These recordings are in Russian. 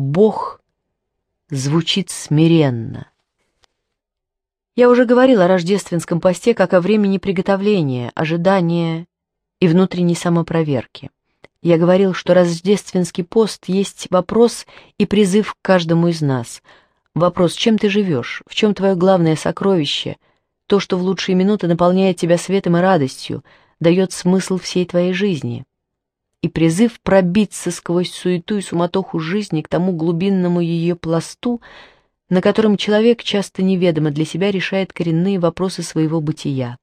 Бог звучит смиренно. Я уже говорил о рождественском посте как о времени приготовления, ожидания и внутренней самопроверки. Я говорил, что рождественский пост есть вопрос и призыв к каждому из нас. Вопрос, чем ты живешь, в чем твое главное сокровище, то, что в лучшие минуты наполняет тебя светом и радостью, дает смысл всей твоей жизни и призыв пробиться сквозь суету и суматоху жизни к тому глубинному ее пласту, на котором человек часто неведомо для себя решает коренные вопросы своего бытия.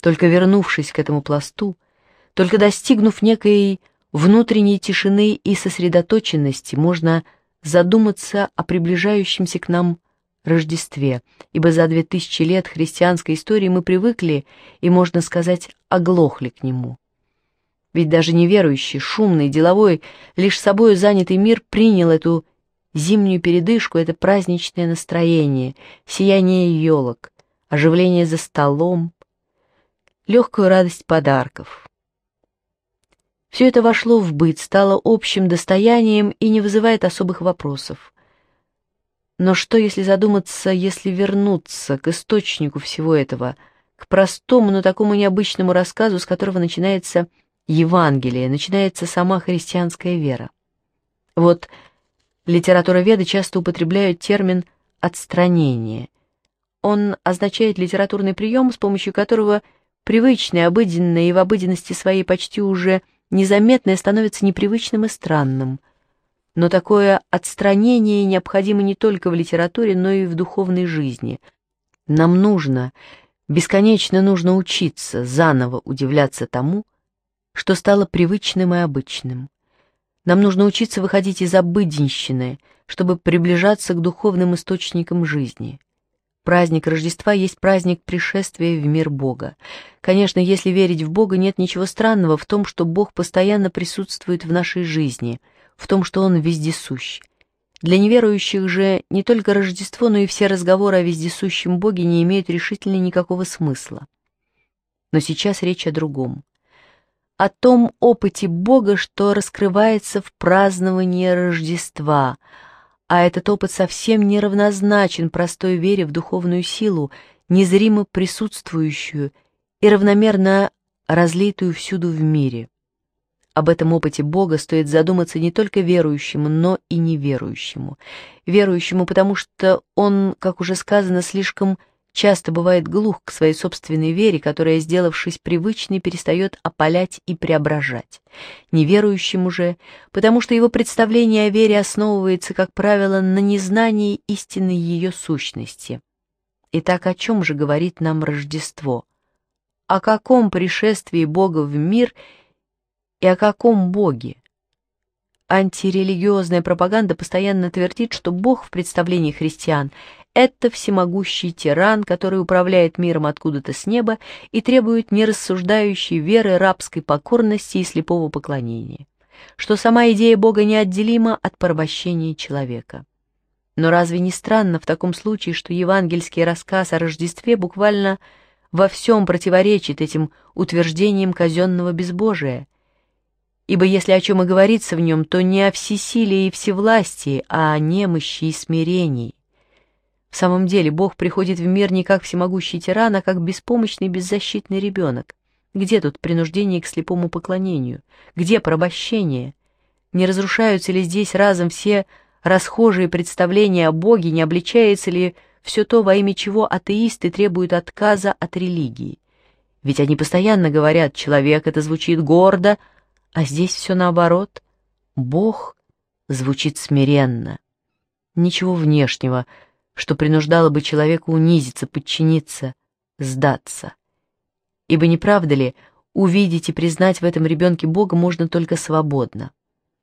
Только вернувшись к этому пласту, только достигнув некой внутренней тишины и сосредоточенности, можно задуматься о приближающемся к нам Рождестве, ибо за две тысячи лет христианской истории мы привыкли и, можно сказать, оглохли к нему. Ведь даже неверующий, шумный, деловой, лишь собою занятый мир принял эту зимнюю передышку, это праздничное настроение, сияние елок, оживление за столом, легкую радость подарков. Все это вошло в быт, стало общим достоянием и не вызывает особых вопросов. Но что, если задуматься, если вернуться к источнику всего этого, к простому, но такому необычному рассказу, с которого начинается Евангелие, начинается сама христианская вера. Вот литературоведы часто употребляют термин «отстранение». Он означает литературный прием, с помощью которого привычное, обыденное и в обыденности своей почти уже незаметное становится непривычным и странным. Но такое отстранение необходимо не только в литературе, но и в духовной жизни. Нам нужно, бесконечно нужно учиться заново удивляться тому, что стало привычным и обычным. Нам нужно учиться выходить из обыденщины, чтобы приближаться к духовным источникам жизни. Праздник Рождества есть праздник пришествия в мир Бога. Конечно, если верить в Бога, нет ничего странного в том, что Бог постоянно присутствует в нашей жизни, в том, что Он вездесущ. Для неверующих же не только Рождество, но и все разговоры о вездесущем Боге не имеют решительно никакого смысла. Но сейчас речь о другом о том опыте Бога, что раскрывается в праздновании Рождества, а этот опыт совсем не равнозначен простой вере в духовную силу, незримо присутствующую и равномерно разлитую всюду в мире. Об этом опыте Бога стоит задуматься не только верующему, но и неверующему. Верующему, потому что он, как уже сказано, слишком часто бывает глух к своей собственной вере, которая, сделавшись привычной, перестает опалять и преображать. Неверующим уже, потому что его представление о вере основывается, как правило, на незнании истины ее сущности. Итак, о чем же говорит нам Рождество? О каком пришествии Бога в мир и о каком Боге? Антирелигиозная пропаганда постоянно твердит, что Бог в представлении христиан – это всемогущий тиран, который управляет миром откуда-то с неба и требует нерассуждающей веры, рабской покорности и слепого поклонения, что сама идея Бога неотделима от порабощения человека. Но разве не странно в таком случае, что евангельский рассказ о Рождестве буквально во всем противоречит этим утверждениям казенного безбожия? Ибо если о чем и говорится в нем, то не о всесилии и всевластии, а о немощи и смирении. В самом деле, Бог приходит в мир не как всемогущий тиран, а как беспомощный беззащитный ребенок. Где тут принуждение к слепому поклонению? Где порабощение? Не разрушаются ли здесь разом все расхожие представления о Боге, не обличается ли все то, во имя чего атеисты требуют отказа от религии? Ведь они постоянно говорят, человек это звучит гордо, а здесь все наоборот. Бог звучит смиренно. Ничего внешнего, что принуждало бы человека унизиться, подчиниться, сдаться. Ибо не правда ли, увидеть и признать в этом ребенке Бога можно только свободно.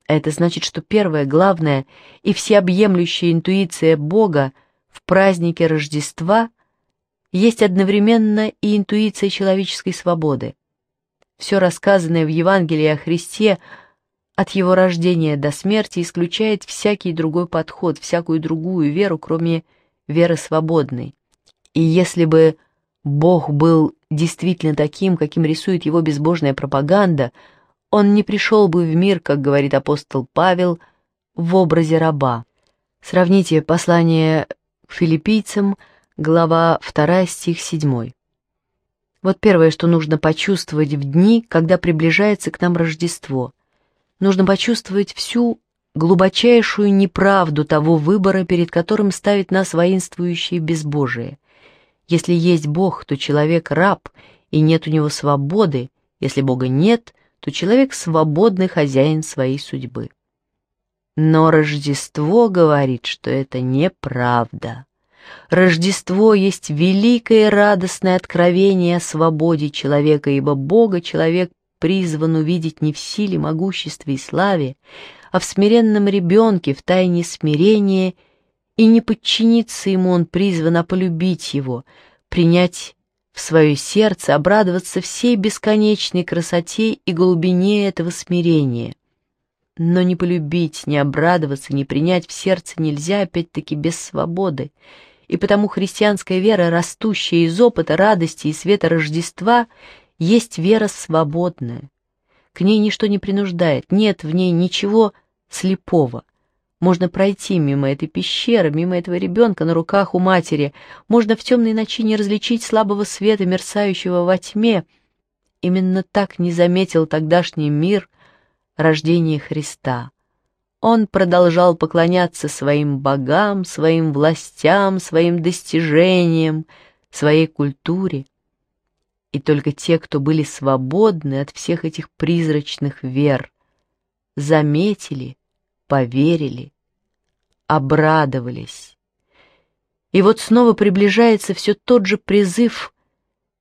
А это значит, что первая, главная и всеобъемлющая интуиция Бога в празднике Рождества есть одновременно и интуиция человеческой свободы. Все рассказанное в Евангелии о Христе от его рождения до смерти исключает всякий другой подход, всякую другую веру, кроме веры веры свободной. И если бы Бог был действительно таким, каким рисует его безбожная пропаганда, он не пришел бы в мир, как говорит апостол Павел, в образе раба. Сравните послание к филиппийцам, глава 2, стих 7. Вот первое, что нужно почувствовать в дни, когда приближается к нам Рождество. Нужно почувствовать всю глубочайшую неправду того выбора, перед которым ставит нас воинствующие безбожие. Если есть Бог, то человек раб, и нет у него свободы, если Бога нет, то человек свободный хозяин своей судьбы. Но Рождество говорит, что это неправда. Рождество есть великое радостное откровение о свободе человека, ибо Бога человек призван увидеть не в силе, могуществе и славе, а в смиренном ребенке, в тайне смирения, и не подчиниться ему он призван, а полюбить его, принять в свое сердце, обрадоваться всей бесконечной красоте и глубине этого смирения. Но не полюбить, не обрадоваться, не принять в сердце нельзя, опять-таки, без свободы, и потому христианская вера, растущая из опыта радости и света Рождества — есть вера свободная. К ней ничто не принуждает, нет в ней ничего слепого. Можно пройти мимо этой пещеры, мимо этого ребенка на руках у матери. Можно в темной ночи не различить слабого света, мерцающего во тьме. Именно так не заметил тогдашний мир рождение Христа. Он продолжал поклоняться своим богам, своим властям, своим достижениям, своей культуре и только те, кто были свободны от всех этих призрачных вер, заметили, поверили, обрадовались. И вот снова приближается все тот же призыв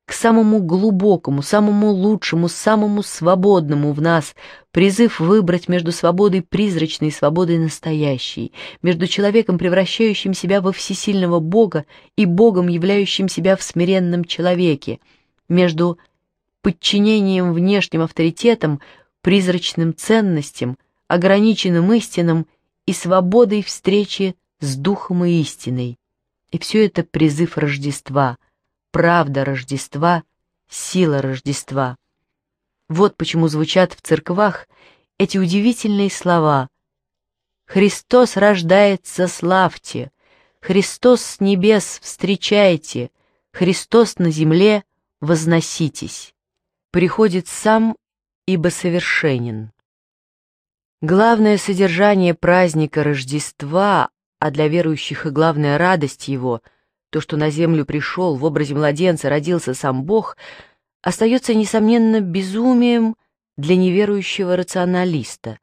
к самому глубокому, самому лучшему, самому свободному в нас, призыв выбрать между свободой призрачной и свободой настоящей, между человеком, превращающим себя во всесильного Бога, и Богом, являющим себя в смиренном человеке — между подчинением внешним авторитетам, призрачным ценностям, ограниченным истинам и свободой встречи с духом и истиной. И все это призыв Рождества, правда Рождества, сила Рождества. Вот почему звучат в церквах эти удивительные слова «Христос рождается, славьте! Христос с небес встречайте! Христос на земле возноситесь. Приходит сам, ибо совершенен. Главное содержание праздника Рождества, а для верующих и главная радость его, то, что на землю пришел, в образе младенца родился сам Бог, остается, несомненно, безумием для неверующего рационалиста,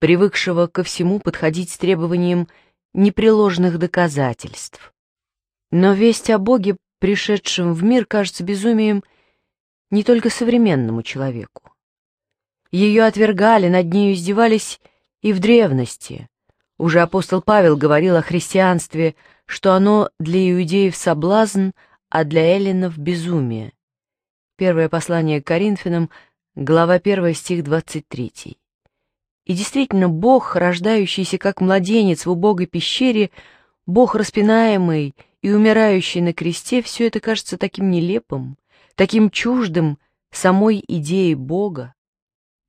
привыкшего ко всему подходить с требованием непреложных доказательств. Но весть о Боге пришедшим в мир, кажется безумием не только современному человеку. Ее отвергали, над нею издевались и в древности. Уже апостол Павел говорил о христианстве, что оно для иудеев соблазн, а для эллинов безумие. Первое послание к Коринфянам, глава 1, стих 23. И действительно, Бог, рождающийся как младенец в убогой пещере, Бог распинаемый и умирающий на кресте, все это кажется таким нелепым, таким чуждым самой идеи Бога.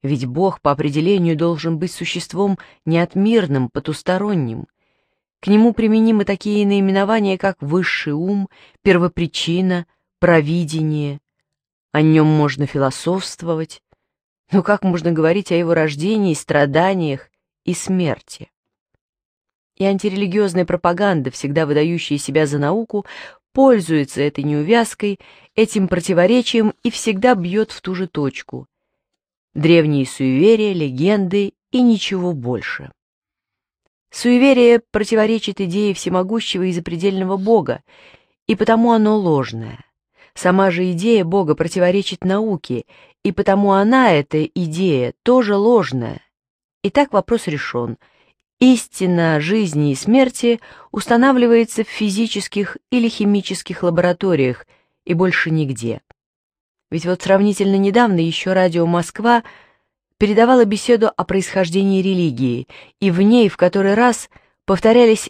Ведь Бог по определению должен быть существом неотмирным, потусторонним. К нему применимы такие наименования, как высший ум, первопричина, провидение. О нем можно философствовать, но как можно говорить о его рождении, страданиях и смерти? и антирелигиозная пропаганда, всегда выдающая себя за науку, пользуется этой неувязкой, этим противоречием и всегда бьет в ту же точку. Древние суеверия, легенды и ничего больше. Суеверие противоречит идее всемогущего и запредельного Бога, и потому оно ложное. Сама же идея Бога противоречит науке, и потому она, эта идея, тоже ложная. Итак, вопрос решен – Истина жизни и смерти устанавливается в физических или химических лабораториях и больше нигде. Ведь вот сравнительно недавно еще радио «Москва» передавало беседу о происхождении религии, и в ней в который раз повторялись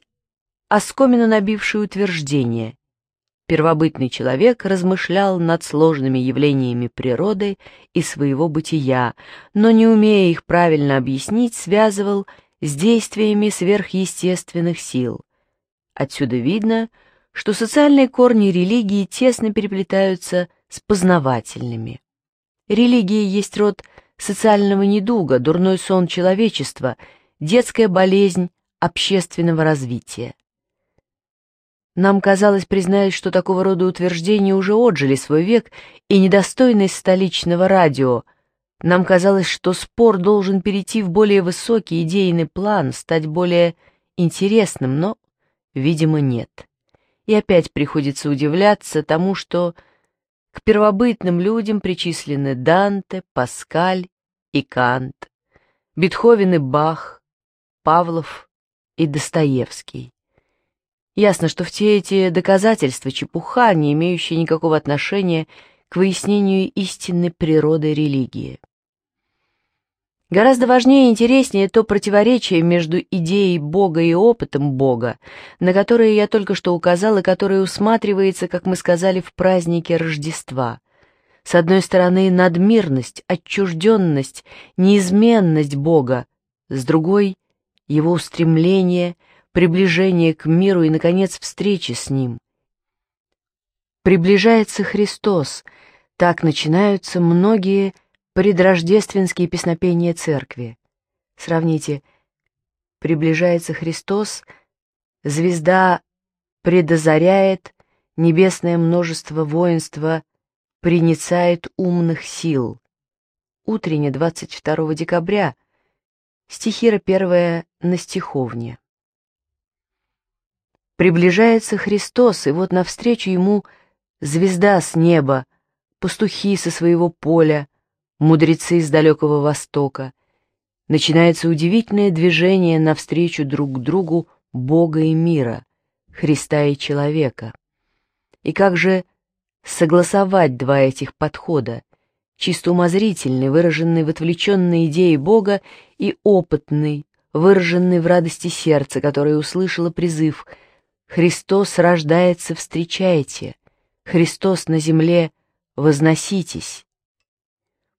оскомину набившие утверждения. Первобытный человек размышлял над сложными явлениями природы и своего бытия, но, не умея их правильно объяснить, связывал – с действиями сверхъестественных сил. Отсюда видно, что социальные корни религии тесно переплетаются с познавательными. Религия есть род социального недуга, дурной сон человечества, детская болезнь общественного развития. Нам казалось, признаясь, что такого рода утверждения уже отжили свой век, и недостойны столичного радио – нам казалось, что спор должен перейти в более высокий идейный план, стать более интересным, но, видимо, нет. И опять приходится удивляться тому, что к первобытным людям причислены Данте, Паскаль и Кант, Бетховен и Бах, Павлов и Достоевский. Ясно, что все эти доказательства чепуха, не имеющие никакого отношения к к выяснению истинной природы религии. Гораздо важнее и интереснее то противоречие между идеей Бога и опытом Бога, на которое я только что указал и которое усматривается, как мы сказали, в празднике Рождества. С одной стороны, надмирность, отчужденность, неизменность Бога, с другой — его устремление, приближение к миру и, наконец, встреча с ним. Приближается Христос. Так начинаются многие предрождественские песнопения церкви. Сравните «Приближается Христос», «Звезда предозаряет», «Небесное множество воинства приницает умных сил». Утренне 22 декабря, стихира первая на стиховне. Приближается Христос, и вот навстречу ему – звезда с неба, пастухи со своего поля, мудрецы из далекого востока. Начинается удивительное движение навстречу друг другу Бога и мира, Христа и человека. И как же согласовать два этих подхода, чисто умозрительный, выраженный в отвлеченной идее Бога, и опытный, выраженный в радости сердца, которое услышало призыв «Христос рождается, встречайте!» Христос на земле, возноситесь.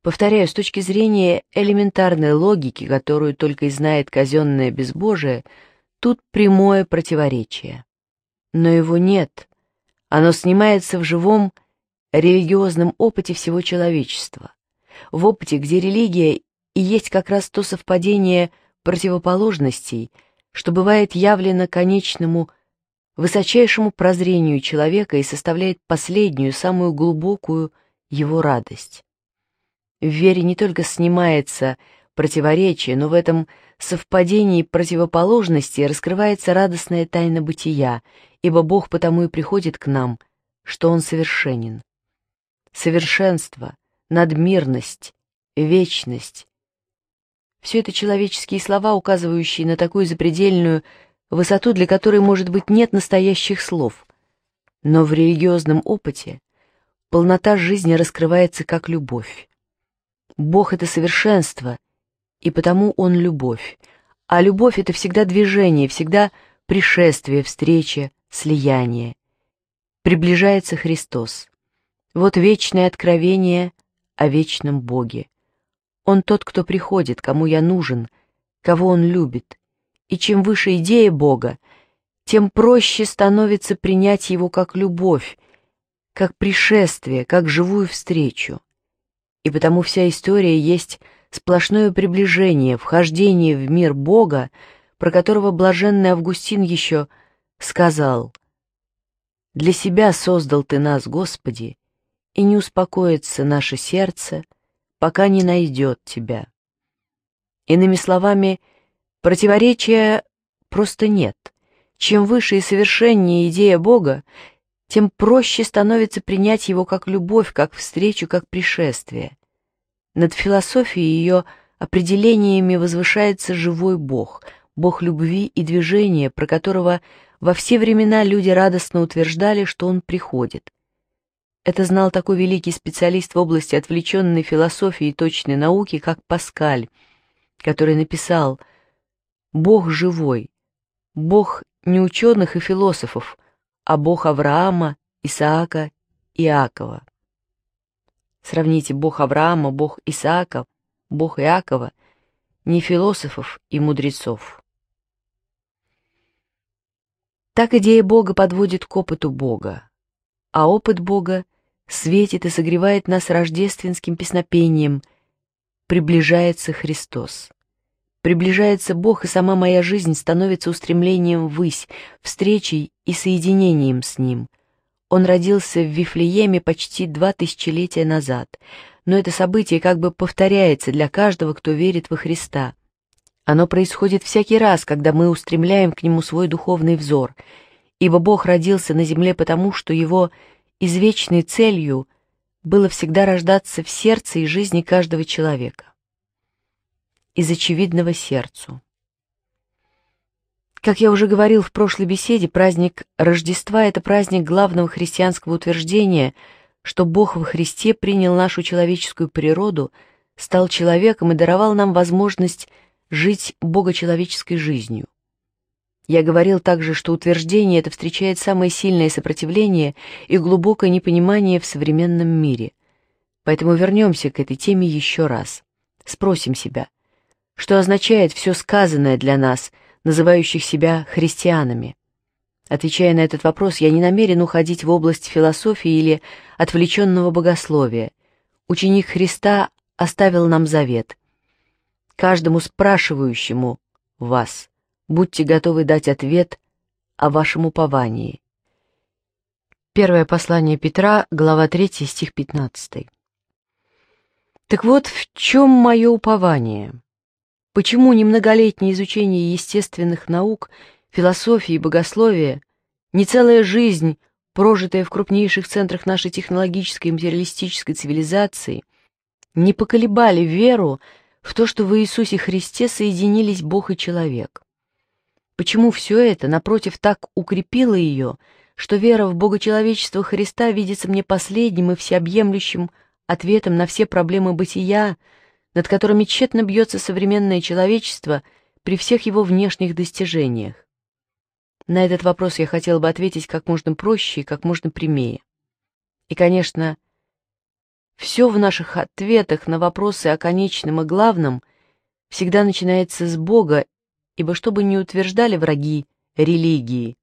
Повторяю, с точки зрения элементарной логики, которую только и знает казенное безбожие, тут прямое противоречие. Но его нет. Оно снимается в живом религиозном опыте всего человечества. В опыте, где религия и есть как раз то совпадение противоположностей, что бывает явлено конечному высочайшему прозрению человека и составляет последнюю, самую глубокую его радость. В вере не только снимается противоречие, но в этом совпадении противоположности раскрывается радостная тайна бытия, ибо Бог потому и приходит к нам, что Он совершенен. Совершенство, надмирность, вечность — все это человеческие слова, указывающие на такую запредельную высоту, для которой, может быть, нет настоящих слов. Но в религиозном опыте полнота жизни раскрывается как любовь. Бог — это совершенство, и потому Он — любовь. А любовь — это всегда движение, всегда пришествие, встреча, слияние. Приближается Христос. Вот вечное откровение о вечном Боге. Он тот, кто приходит, кому я нужен, кого Он любит — и чем выше идея Бога, тем проще становится принять его как любовь, как пришествие, как живую встречу. И потому вся история есть сплошное приближение, вхождение в мир Бога, про которого блаженный Августин еще сказал «Для себя создал ты нас, Господи, и не успокоится наше сердце, пока не найдет тебя». Иными словами, «Иными Противоречия просто нет. Чем выше и совершеннее идея Бога, тем проще становится принять его как любовь, как встречу, как пришествие. Над философией и ее определениями возвышается живой Бог, Бог любви и движения, про которого во все времена люди радостно утверждали, что он приходит. Это знал такой великий специалист в области отвлеченной философии и точной науки, как Паскаль, который написал «Паскаль» Бог живой, Бог не ученых и философов, а Бог Авраама, Исаака, Иакова. Сравните Бог Авраама, Бог Исаака, Бог Иакова, не философов и мудрецов. Так идея Бога подводит к опыту Бога, а опыт Бога светит и согревает нас рождественским песнопением «Приближается Христос». Приближается Бог, и сама моя жизнь становится устремлением ввысь, встречей и соединением с Ним. Он родился в Вифлееме почти два тысячелетия назад, но это событие как бы повторяется для каждого, кто верит во Христа. Оно происходит всякий раз, когда мы устремляем к Нему свой духовный взор, ибо Бог родился на земле потому, что Его извечной целью было всегда рождаться в сердце и жизни каждого человека из очевидного сердцу. Как я уже говорил в прошлой беседе, праздник Рождества — это праздник главного христианского утверждения, что Бог во Христе принял нашу человеческую природу, стал человеком и даровал нам возможность жить богочеловеческой жизнью. Я говорил также, что утверждение это встречает самое сильное сопротивление и глубокое непонимание в современном мире. Поэтому вернемся к этой теме еще раз. Спросим себя, что означает все сказанное для нас, называющих себя христианами. Отвечая на этот вопрос, я не намерен уходить в область философии или отвлеченного богословия. Ученик Христа оставил нам завет. Каждому спрашивающему вас будьте готовы дать ответ о вашем уповании. Первое послание Петра, глава 3, стих 15. Так вот, в чем мое упование? Почему немноголетнее изучение естественных наук, философии и богословия, не целая жизнь, прожитая в крупнейших центрах нашей технологической и материалистической цивилизации, не поколебали веру в то, что в Иисусе Христе соединились Бог и человек? Почему все это, напротив, так укрепило ее, что вера в богочеловечество Христа видится мне последним и всеобъемлющим ответом на все проблемы бытия, над которыми тщетно бьется современное человечество при всех его внешних достижениях? На этот вопрос я хотела бы ответить как можно проще и как можно прямее. И, конечно, все в наших ответах на вопросы о конечном и главном всегда начинается с Бога, ибо что бы ни утверждали враги религии,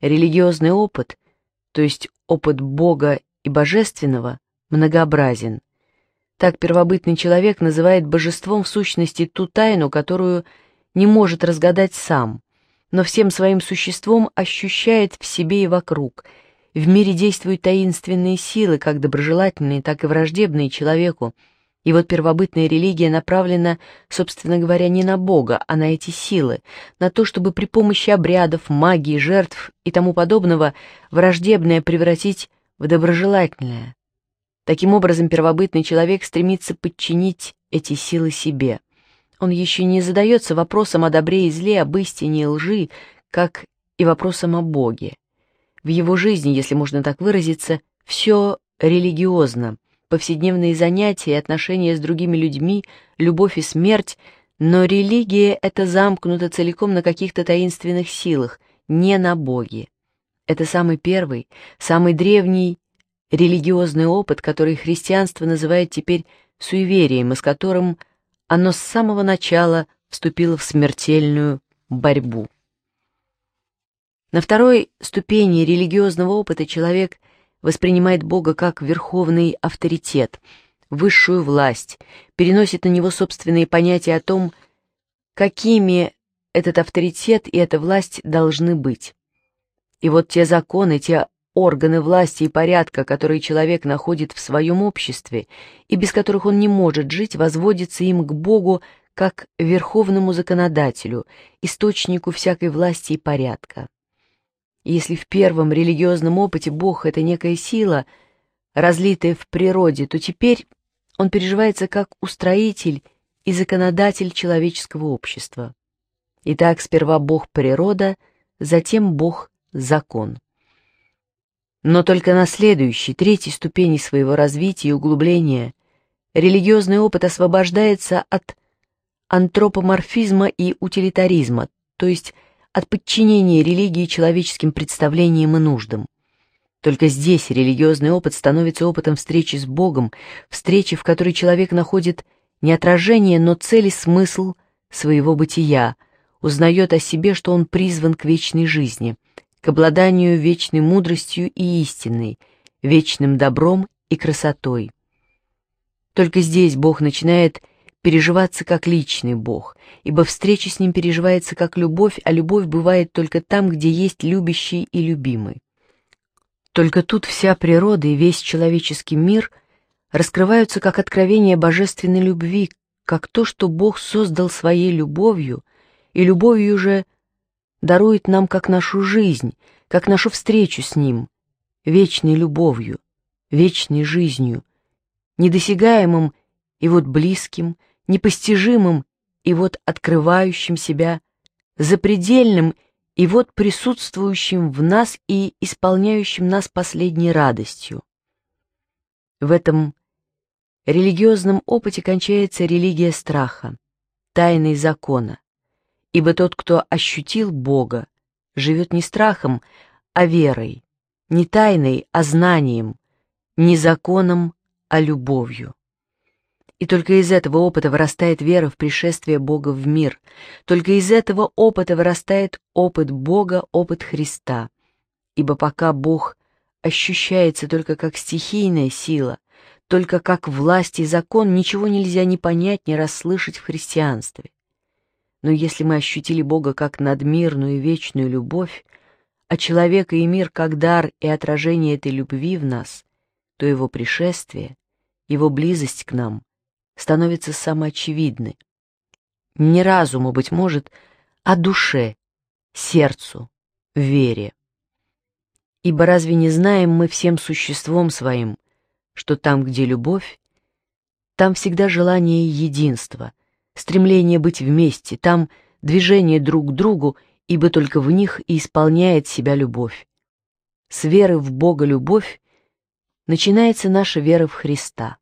религиозный опыт, то есть опыт Бога и Божественного, многообразен. Так первобытный человек называет божеством в сущности ту тайну, которую не может разгадать сам, но всем своим существом ощущает в себе и вокруг. В мире действуют таинственные силы, как доброжелательные, так и враждебные человеку. И вот первобытная религия направлена, собственно говоря, не на Бога, а на эти силы, на то, чтобы при помощи обрядов, магии, жертв и тому подобного враждебное превратить в доброжелательное. Таким образом, первобытный человек стремится подчинить эти силы себе. Он еще не задается вопросом о добре и зле, об истине и лжи, как и вопросом о Боге. В его жизни, если можно так выразиться, все религиозно. Повседневные занятия, отношения с другими людьми, любовь и смерть, но религия — это замкнуто целиком на каких-то таинственных силах, не на Боге. Это самый первый, самый древний религиозный опыт, который христианство называет теперь суеверием, и с которым оно с самого начала вступило в смертельную борьбу. На второй ступени религиозного опыта человек воспринимает Бога как верховный авторитет, высшую власть, переносит на него собственные понятия о том, какими этот авторитет и эта власть должны быть. И вот те законы, те органы власти и порядка, которые человек находит в своем обществе и без которых он не может жить, возводятся им к Богу как верховному законодателю, источнику всякой власти и порядка. Если в первом религиозном опыте Бог — это некая сила, разлитая в природе, то теперь он переживается как устроитель и законодатель человеческого общества. Итак, сперва Бог — природа, затем Бог — закон. Но только на следующей, третьей ступени своего развития и углубления религиозный опыт освобождается от антропоморфизма и утилитаризма, то есть от подчинения религии человеческим представлениям и нуждам. Только здесь религиозный опыт становится опытом встречи с Богом, встречи, в которой человек находит не отражение, но цель и смысл своего бытия, узнает о себе, что он призван к вечной жизни, к обладанию вечной мудростью и истиной, вечным добром и красотой. Только здесь Бог начинает переживаться как личный Бог, ибо встреча с Ним переживается как любовь, а любовь бывает только там, где есть любящий и любимый. Только тут вся природа и весь человеческий мир раскрываются как откровение божественной любви, как то, что Бог создал своей любовью, и любовью же – дарует нам как нашу жизнь, как нашу встречу с Ним, вечной любовью, вечной жизнью, недосягаемым и вот близким, непостижимым и вот открывающим себя, запредельным и вот присутствующим в нас и исполняющим нас последней радостью. В этом религиозном опыте кончается религия страха, тайный закона, ибо тот, кто ощутил Бога, живет не страхом, а верой, не тайной, а знанием, не законом, а любовью. И только из этого опыта вырастает вера в пришествие Бога в мир, только из этого опыта вырастает опыт Бога, опыт Христа. Ибо пока Бог ощущается только как стихийная сила, только как власть и закон, ничего нельзя ни понять, ни расслышать в христианстве. Но если мы ощутили Бога как надмирную вечную любовь, а человека и мир как дар и отражение этой любви в нас, то его пришествие, его близость к нам становится самоочевидной. Не разуму, быть может, а душе, сердцу, вере. Ибо разве не знаем мы всем существом своим, что там, где любовь, там всегда желание единства — стремление быть вместе, там движение друг к другу, ибо только в них и исполняет себя любовь. С веры в Бога любовь начинается наша вера в Христа.